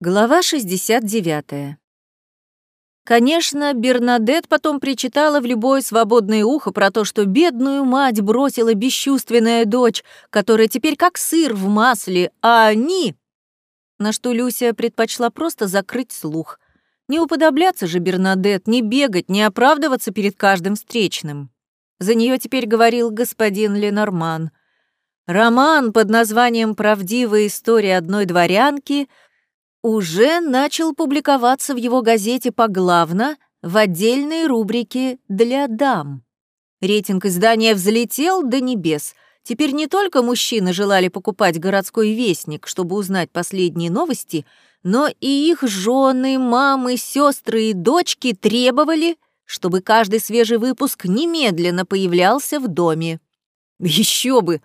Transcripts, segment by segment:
Глава 69. Конечно, Бернадет потом причитала в любое свободное ухо про то, что бедную мать бросила бесчувственная дочь, которая теперь как сыр в масле, а они... На что Люся предпочла просто закрыть слух. Не уподобляться же Бернадет, не бегать, не оправдываться перед каждым встречным. За нее теперь говорил господин Ленорман. Роман под названием «Правдивая история одной дворянки» уже начал публиковаться в его газете поглавно в отдельной рубрике «Для дам». Рейтинг издания взлетел до небес. Теперь не только мужчины желали покупать городской вестник, чтобы узнать последние новости, но и их жены, мамы, сестры и дочки требовали, чтобы каждый свежий выпуск немедленно появлялся в доме. Еще бы!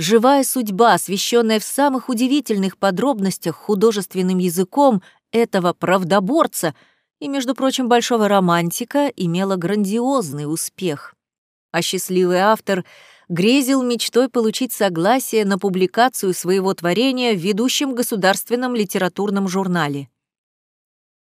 Живая судьба, освещенная в самых удивительных подробностях художественным языком этого правдоборца и, между прочим, большого романтика, имела грандиозный успех. А счастливый автор грезил мечтой получить согласие на публикацию своего творения в ведущем государственном литературном журнале.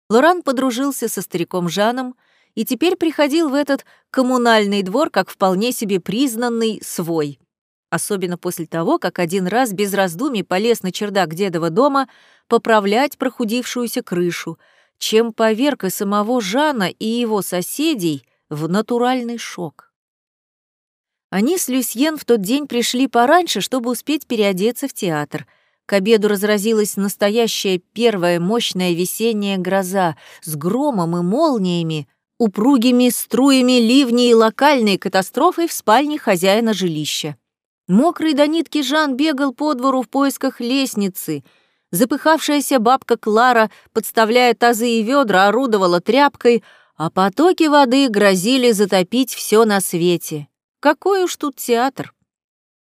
Лоран подружился со стариком Жаном и теперь приходил в этот коммунальный двор как вполне себе признанный свой — особенно после того, как один раз без раздумий полез на чердак дедова дома поправлять прохудившуюся крышу, чем поверг и самого Жана и его соседей в натуральный шок. Они с Люсьен в тот день пришли пораньше, чтобы успеть переодеться в театр. К обеду разразилась настоящая первая мощная весенняя гроза с громом и молниями, упругими струями ливней и локальной катастрофой в спальне хозяина жилища. Мокрый до нитки Жан бегал по двору в поисках лестницы. Запыхавшаяся бабка Клара, подставляя тазы и ведра, орудовала тряпкой, а потоки воды грозили затопить все на свете. Какой уж тут театр!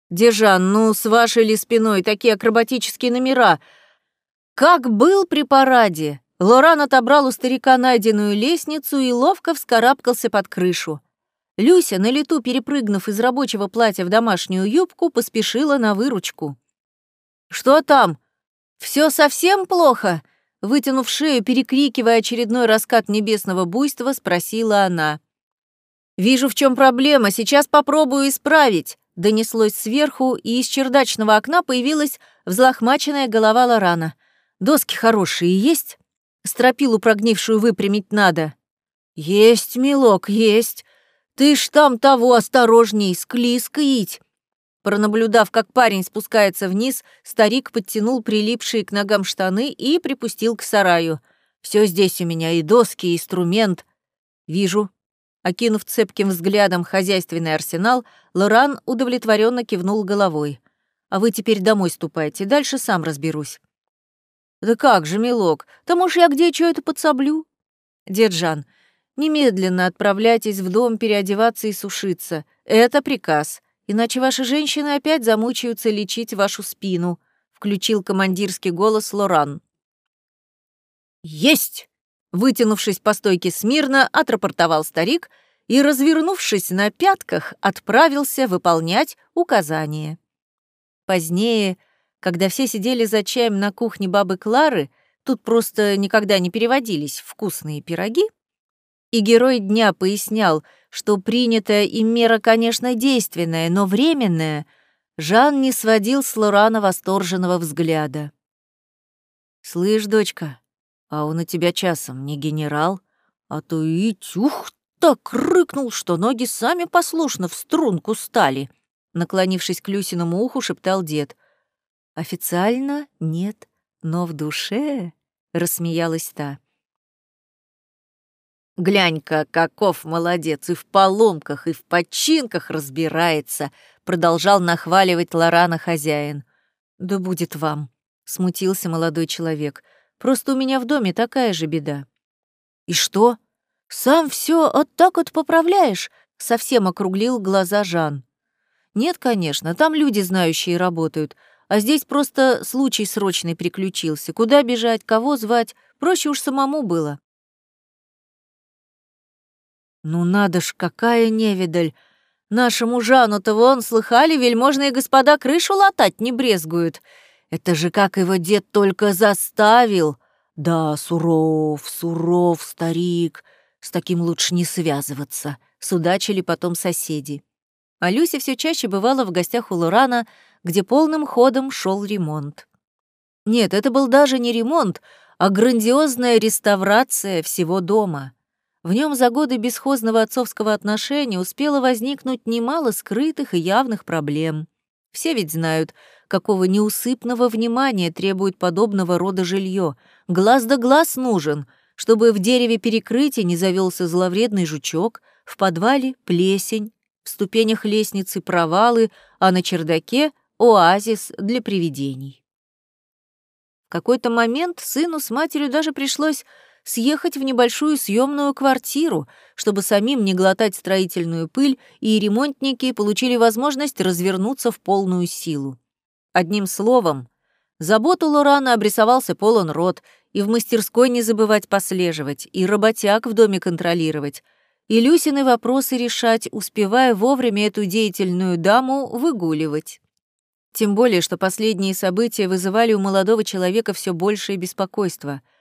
Дежан, ну, с вашей ли спиной такие акробатические номера? Как был при параде! Лоран отобрал у старика найденную лестницу и ловко вскарабкался под крышу. Люся, на лету перепрыгнув из рабочего платья в домашнюю юбку, поспешила на выручку. «Что там? Все совсем плохо?» Вытянув шею, перекрикивая очередной раскат небесного буйства, спросила она. «Вижу, в чем проблема, сейчас попробую исправить», донеслось сверху, и из чердачного окна появилась взлохмаченная голова Лорана. «Доски хорошие есть? Стропилу прогнившую выпрямить надо». «Есть, милок, есть. «Ты ж там того осторожней, склизко ить!» Пронаблюдав, как парень спускается вниз, старик подтянул прилипшие к ногам штаны и припустил к сараю. Все здесь у меня, и доски, и инструмент. Вижу. Окинув цепким взглядом хозяйственный арсенал, Лоран удовлетворенно кивнул головой. «А вы теперь домой ступайте, дальше сам разберусь». «Да как же, милок, там уж я где что это подсоблю?» «Дед Жан, Немедленно отправляйтесь в дом переодеваться и сушиться. Это приказ. Иначе ваши женщины опять замучаются лечить вашу спину», — включил командирский голос Лоран. «Есть!» — вытянувшись по стойке смирно, отрапортовал старик и, развернувшись на пятках, отправился выполнять указания. Позднее, когда все сидели за чаем на кухне бабы Клары, тут просто никогда не переводились вкусные пироги, и герой дня пояснял, что принятая им мера, конечно, действенная, но временная, Жан не сводил с Лорана восторженного взгляда. «Слышь, дочка, а он у тебя часом не генерал, а то и тюх так рыкнул, что ноги сами послушно в струнку стали», наклонившись к Люсиному уху, шептал дед. «Официально нет, но в душе...» — рассмеялась та. «Глянь-ка, каков молодец, и в поломках, и в починках разбирается», продолжал нахваливать Лорана хозяин. «Да будет вам», — смутился молодой человек. «Просто у меня в доме такая же беда». «И что? Сам все вот так вот поправляешь?» — совсем округлил глаза Жан. «Нет, конечно, там люди знающие работают, а здесь просто случай срочный приключился. Куда бежать, кого звать, проще уж самому было». Ну надо ж, какая невидаль! Нашему Жану-то вон, слыхали, вельможные господа крышу латать не брезгуют. Это же как его дед только заставил. Да, суров, суров, старик, с таким лучше не связываться, судачили потом соседи. А Люся все чаще бывала в гостях у Лорана, где полным ходом шел ремонт. Нет, это был даже не ремонт, а грандиозная реставрация всего дома. В нем за годы бесхозного отцовского отношения успело возникнуть немало скрытых и явных проблем. Все ведь знают, какого неусыпного внимания требует подобного рода жилье. Глаз да глаз нужен, чтобы в дереве перекрытия не завелся зловредный жучок, в подвале — плесень, в ступенях лестницы — провалы, а на чердаке — оазис для привидений. В какой-то момент сыну с матерью даже пришлось съехать в небольшую съемную квартиру, чтобы самим не глотать строительную пыль, и ремонтники получили возможность развернуться в полную силу. Одним словом, заботу Лорана обрисовался полон рот, и в мастерской не забывать послеживать, и работяг в доме контролировать, и Люсины вопросы решать, успевая вовремя эту деятельную даму выгуливать. Тем более, что последние события вызывали у молодого человека все большее беспокойство —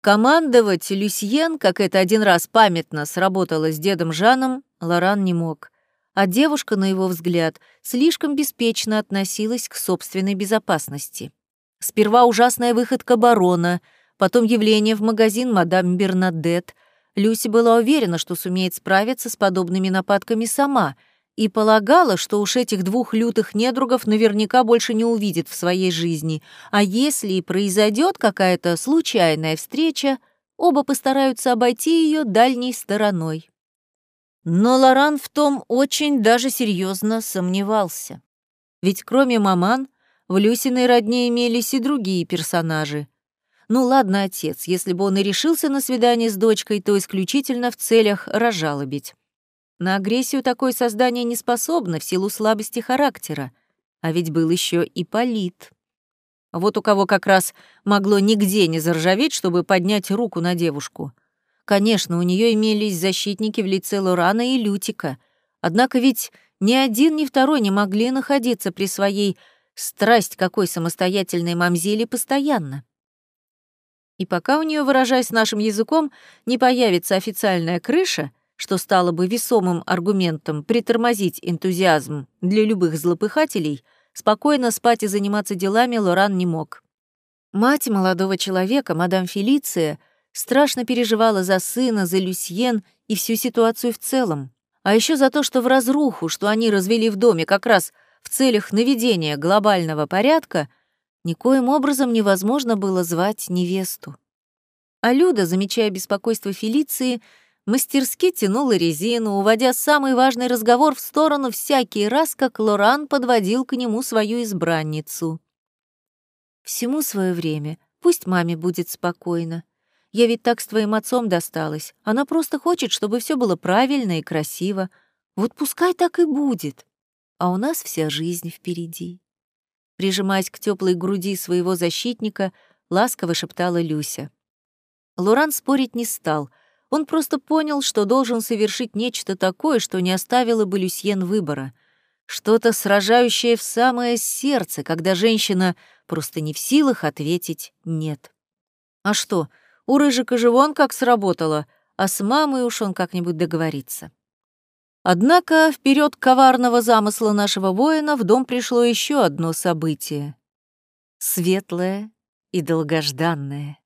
Командовать Люсьен, как это один раз памятно сработало с дедом Жаном, Лоран не мог. А девушка, на его взгляд, слишком беспечно относилась к собственной безопасности. Сперва ужасная выходка барона, потом явление в магазин мадам Бернадет. Люси была уверена, что сумеет справиться с подобными нападками сама — и полагала, что уж этих двух лютых недругов наверняка больше не увидит в своей жизни, а если и произойдет какая-то случайная встреча, оба постараются обойти ее дальней стороной. Но Лоран в том очень даже серьезно сомневался. Ведь кроме маман, в Люсиной родне имелись и другие персонажи. Ну ладно, отец, если бы он и решился на свидание с дочкой, то исключительно в целях разжалобить. На агрессию такое создание не способно в силу слабости характера. А ведь был еще и Полит. Вот у кого как раз могло нигде не заржаветь, чтобы поднять руку на девушку. Конечно, у нее имелись защитники в лице Лорана и Лютика. Однако ведь ни один, ни второй не могли находиться при своей страсть какой самостоятельной мамзели постоянно. И пока у нее, выражаясь нашим языком, не появится официальная крыша, что стало бы весомым аргументом притормозить энтузиазм для любых злопыхателей, спокойно спать и заниматься делами Лоран не мог. Мать молодого человека, мадам Фелиция, страшно переживала за сына, за Люсьен и всю ситуацию в целом. А еще за то, что в разруху, что они развели в доме как раз в целях наведения глобального порядка, никоим образом невозможно было звать невесту. А Люда, замечая беспокойство Фелиции, мастерски тянула резину, уводя самый важный разговор в сторону всякий раз, как Лоран подводил к нему свою избранницу. «Всему свое время. Пусть маме будет спокойно. Я ведь так с твоим отцом досталась. Она просто хочет, чтобы все было правильно и красиво. Вот пускай так и будет. А у нас вся жизнь впереди». Прижимаясь к теплой груди своего защитника, ласково шептала Люся. Лоран спорить не стал — он просто понял, что должен совершить нечто такое, что не оставило бы Люсьен выбора. Что-то сражающее в самое сердце, когда женщина просто не в силах ответить «нет». А что, у Рыжика же вон как сработало, а с мамой уж он как-нибудь договорится. Однако вперед коварного замысла нашего воина в дом пришло еще одно событие. Светлое и долгожданное.